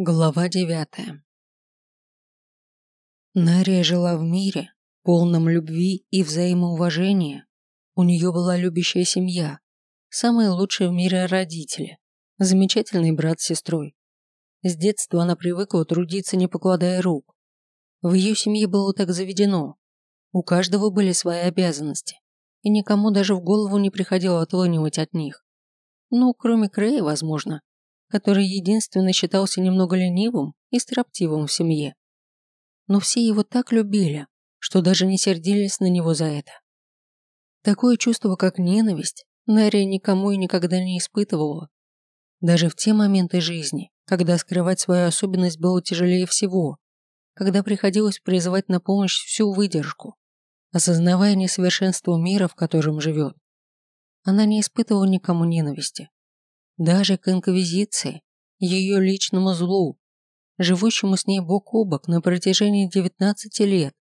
Глава девятая Нария жила в мире, полном любви и взаимоуважения. У нее была любящая семья, самые лучшие в мире родители, замечательный брат с сестрой. С детства она привыкла трудиться, не покладая рук. В ее семье было так заведено. У каждого были свои обязанности, и никому даже в голову не приходило отлынивать от них. Ну, кроме Крея, возможно, который единственно считался немного ленивым и строптивым в семье. Но все его так любили, что даже не сердились на него за это. Такое чувство, как ненависть, Нария никому и никогда не испытывала. Даже в те моменты жизни, когда скрывать свою особенность было тяжелее всего, когда приходилось призывать на помощь всю выдержку, осознавая несовершенство мира, в котором живет. Она не испытывала никому ненависти, даже к инквизиции, ее личному злу, живущему с ней бок о бок на протяжении 19 лет.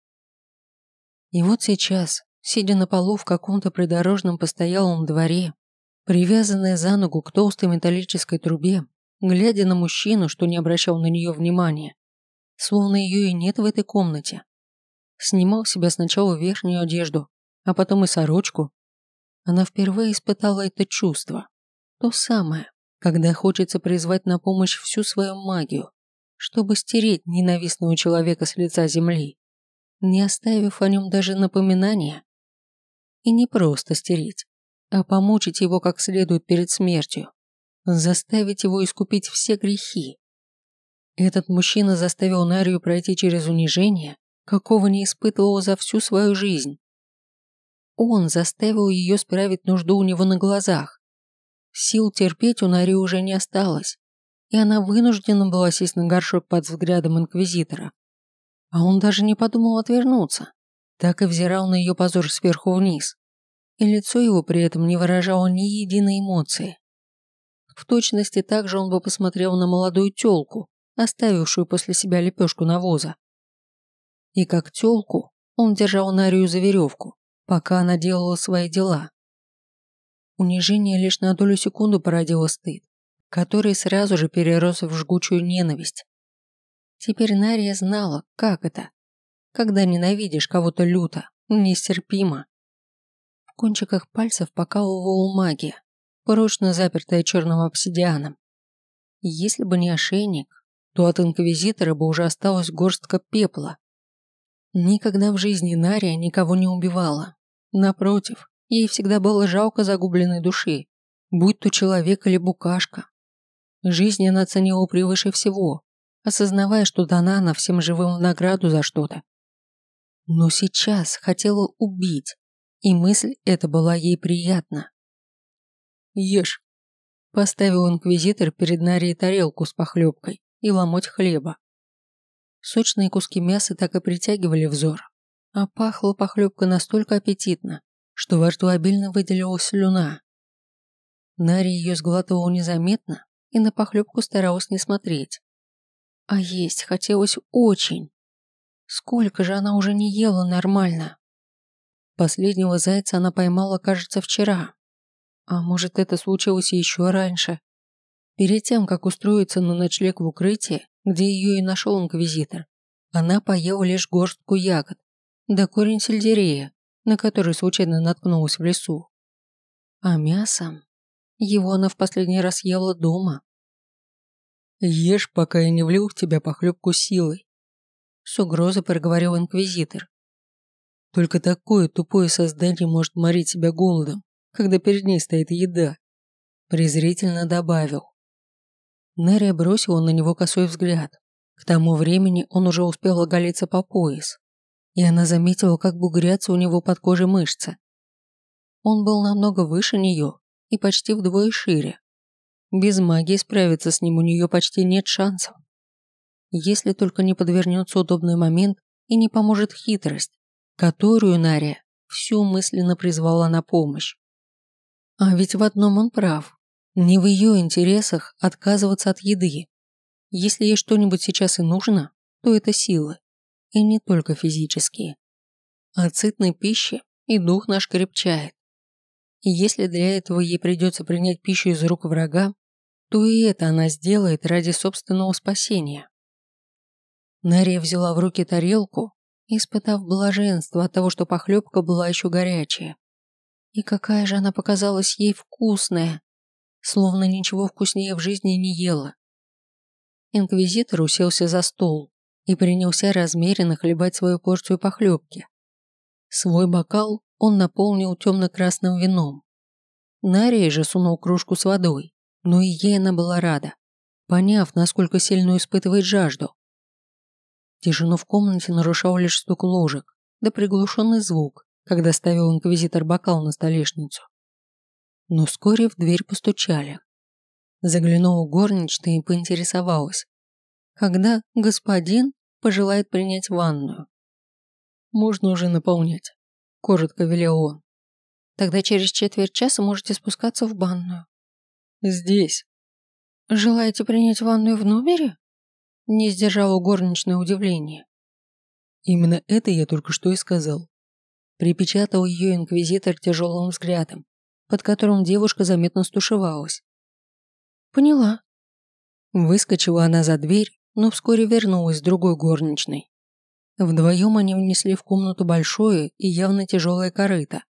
И вот сейчас, сидя на полу в каком-то придорожном постоялом дворе, привязанная за ногу к толстой металлической трубе, глядя на мужчину, что не обращал на нее внимания, словно ее и нет в этой комнате, снимал с себя сначала верхнюю одежду, а потом и сорочку, она впервые испытала это чувство. То самое, когда хочется призвать на помощь всю свою магию, чтобы стереть ненавистного человека с лица земли, не оставив о нем даже напоминания. И не просто стереть, а помучить его как следует перед смертью, заставить его искупить все грехи. Этот мужчина заставил Нарию пройти через унижение, какого не испытывал за всю свою жизнь. Он заставил ее справить нужду у него на глазах, Сил терпеть у Нари уже не осталось, и она вынуждена была сесть на горшок под взглядом инквизитора. А он даже не подумал отвернуться, так и взирал на ее позор сверху вниз, и лицо его при этом не выражало ни единой эмоции. В точности так же он бы посмотрел на молодую тёлку, оставившую после себя лепешку навоза. И как тёлку он держал Нарию за веревку, пока она делала свои дела. Унижение лишь на долю секунды породило стыд, который сразу же перерос в жгучую ненависть. Теперь Нария знала, как это, когда ненавидишь кого-то люто, нестерпимо. В кончиках пальцев покалывала магия, прочно запертая черным обсидианом. Если бы не ошейник, то от инквизитора бы уже осталась горстка пепла. Никогда в жизни Нария никого не убивала. Напротив, Ей всегда было жалко загубленной души, будь то человек или букашка. Жизнь она ценила превыше всего, осознавая, что дана она всем живым награду за что-то. Но сейчас хотела убить, и мысль эта была ей приятна. «Ешь», – поставил инквизитор перед Нарией тарелку с похлебкой и ломоть хлеба. Сочные куски мяса так и притягивали взор, а пахла похлебка настолько аппетитно, что во рту обильно выделилась слюна. Нари ее сглатывала незаметно и на похлебку старалась не смотреть. А есть хотелось очень. Сколько же она уже не ела нормально? Последнего зайца она поймала, кажется, вчера. А может, это случилось еще раньше? Перед тем, как устроиться на ночлег в укрытии, где ее и нашел инквизитор, она поела лишь горстку ягод, да корень сельдерея, на который случайно наткнулась в лесу. А мясом? Его она в последний раз ела дома. «Ешь, пока я не влил в тебя похлебку силой», — с угрозой проговорил инквизитор. «Только такое тупое создание может морить себя голодом, когда перед ней стоит еда», — презрительно добавил. Нерия бросила на него косой взгляд. К тому времени он уже успел оголиться по пояс и она заметила, как бугрятся у него под кожей мышцы. Он был намного выше нее и почти вдвое шире. Без магии справиться с ним у нее почти нет шансов. Если только не подвернется удобный момент и не поможет хитрость, которую Нария всю мысленно призвала на помощь. А ведь в одном он прав. Не в ее интересах отказываться от еды. Если ей что-нибудь сейчас и нужно, то это силы. И не только физические. От сытной пищи и дух наш крепчает. И если для этого ей придется принять пищу из рук врага, то и это она сделает ради собственного спасения. Нария взяла в руки тарелку, испытав блаженство от того, что похлебка была еще горячая. И какая же она показалась ей вкусная, словно ничего вкуснее в жизни не ела. Инквизитор уселся за стол и принялся размеренно хлебать свою порцию похлебки. Свой бокал он наполнил темно-красным вином. Нария же сунул кружку с водой, но и ей она была рада, поняв, насколько сильно испытывает жажду. Тишину в комнате нарушал лишь стук ложек, да приглушенный звук, когда ставил инквизитор бокал на столешницу. Но вскоре в дверь постучали. Заглянула горничная и поинтересовалась, когда господин пожелает принять ванную. «Можно уже наполнять», – коротко велел он. «Тогда через четверть часа можете спускаться в банную». «Здесь». «Желаете принять ванную в номере?» Не сдержало горничное удивление. Именно это я только что и сказал. Припечатал ее инквизитор тяжелым взглядом, под которым девушка заметно стушевалась. Поняла. Выскочила она за дверь, но вскоре вернулась с другой горничной. Вдвоем они внесли в комнату большое и явно тяжелое корыто,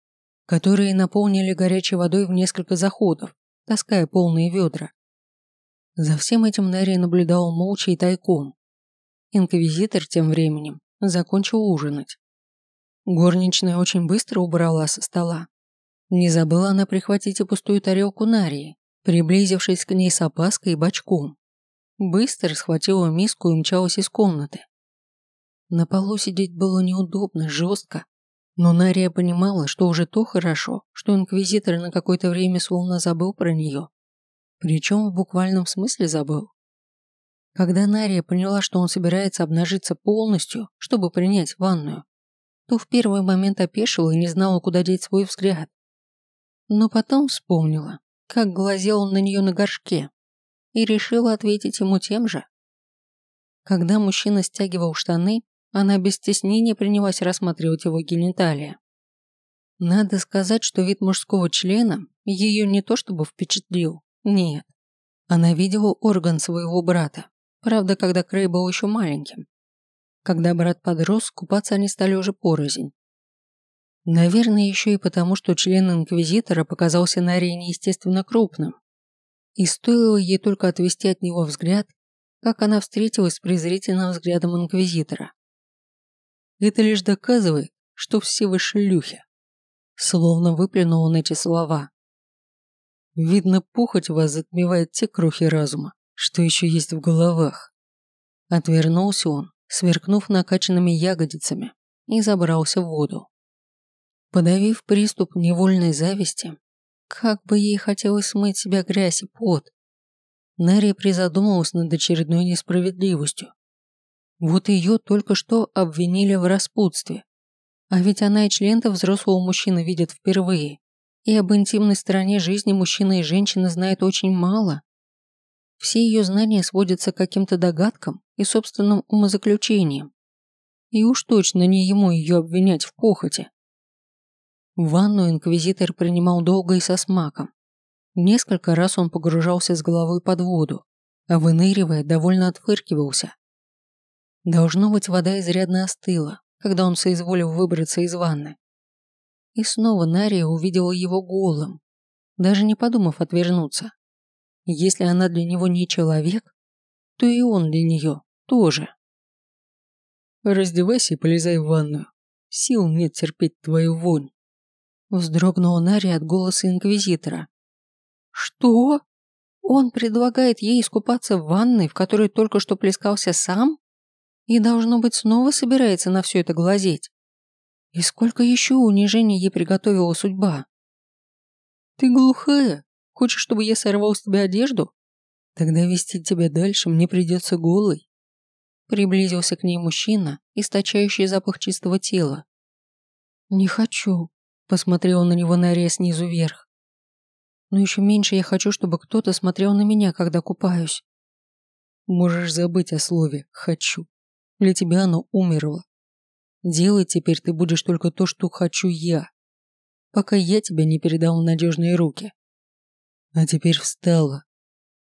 которые наполнили горячей водой в несколько заходов, таская полные ведра. За всем этим Нерри наблюдал молча и тайком. Инквизитор тем временем закончил ужинать. Горничная очень быстро убрала со стола. Не забыла она прихватить и пустую тарелку Нарии, приблизившись к ней с опаской и бочком. Быстро схватила миску и умчалась из комнаты. На полу сидеть было неудобно, жестко, но Нария понимала, что уже то хорошо, что инквизитор на какое-то время словно забыл про нее причем в буквальном смысле забыл. Когда Нария поняла, что он собирается обнажиться полностью, чтобы принять ванную, то в первый момент опешила и не знала, куда деть свой взгляд. Но потом вспомнила, как глазел он на нее на горшке, и решила ответить ему тем же. Когда мужчина стягивал штаны, она без стеснения принялась рассматривать его гениталии. Надо сказать, что вид мужского члена ее не то чтобы впечатлил, нет. Она видела орган своего брата. Правда, когда Крей был еще маленьким. Когда брат подрос, купаться они стали уже порознь. Наверное, еще и потому, что член Инквизитора показался на арене естественно крупным. И стоило ей только отвести от него взгляд, как она встретилась с презрительным взглядом Инквизитора. Это лишь доказывает, что все вы шлюхи. Словно выплюнул он эти слова. Видно, похоть вас затмевает те крохи разума, что еще есть в головах. Отвернулся он, сверкнув накачанными ягодицами, и забрался в воду. Подавив приступ невольной зависти, как бы ей хотелось смыть себя грязь и пот, Нария призадумалась над очередной несправедливостью. Вот ее только что обвинили в распутстве, а ведь она и член-то взрослого мужчины видит впервые и об интимной стороне жизни мужчины и женщины знает очень мало. Все ее знания сводятся к каким-то догадкам и собственным умозаключениям. И уж точно не ему ее обвинять в похоти. Ванну инквизитор принимал долго и со смаком. Несколько раз он погружался с головой под воду, а выныривая, довольно отфыркивался. Должно быть, вода изрядно остыла, когда он соизволил выбраться из ванны. И снова Нария увидела его голым, даже не подумав отвернуться. Если она для него не человек, то и он для нее тоже. «Раздевайся и полезай в ванную. Сил нет терпеть твою вонь». Вздрогнула Нария от голоса Инквизитора. «Что? Он предлагает ей искупаться в ванной, в которой только что плескался сам? И, должно быть, снова собирается на все это глазеть?» И сколько еще унижений ей приготовила судьба? Ты глухая? Хочешь, чтобы я сорвал с тебя одежду? Тогда вести тебя дальше мне придется голой. Приблизился к ней мужчина, источающий запах чистого тела. Не хочу, посмотрел на него Нария снизу вверх. Но еще меньше я хочу, чтобы кто-то смотрел на меня, когда купаюсь. Можешь забыть о слове «хочу». Для тебя оно умерло. Делать теперь ты будешь только то, что хочу я, пока я тебя не передал в надежные руки. А теперь встала.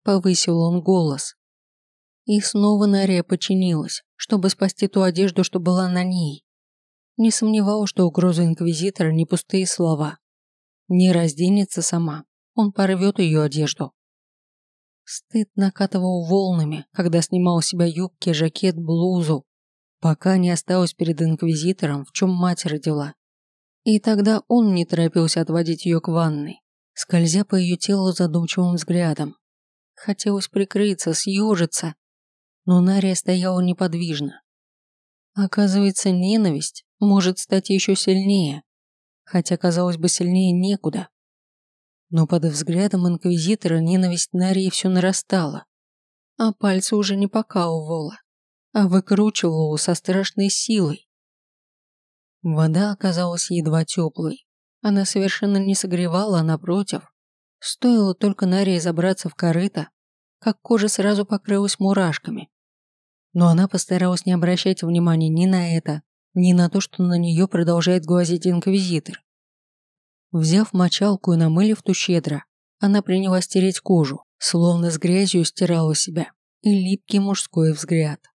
повысил он голос. И снова Нария подчинилась, чтобы спасти ту одежду, что была на ней. Не сомневалась, что угроза Инквизитора не пустые слова. Не разденется сама, он порвет ее одежду. Стыд накатывал волнами, когда снимал с себя юбки, жакет, блузу, пока не осталось перед Инквизитором, в чем мать родила. И тогда он не торопился отводить ее к ванной, скользя по ее телу задумчивым взглядом. Хотелось прикрыться, съежиться, но Нария стояла неподвижно. Оказывается, ненависть может стать еще сильнее, хотя, казалось бы, сильнее некуда. Но под взглядом инквизитора ненависть Нарии все нарастала, а пальцы уже не покалывала, а выкручивала со страшной силой. Вода оказалась едва теплой. Она совершенно не согревала, а напротив. Стоило только Нарии забраться в корыто, как кожа сразу покрылась мурашками. Но она постаралась не обращать внимания ни на это, ни на то, что на нее продолжает глазеть инквизитор. Взяв мочалку и намылив ту щедро, она принялась тереть кожу, словно с грязью стирала себя, и липкий мужской взгляд.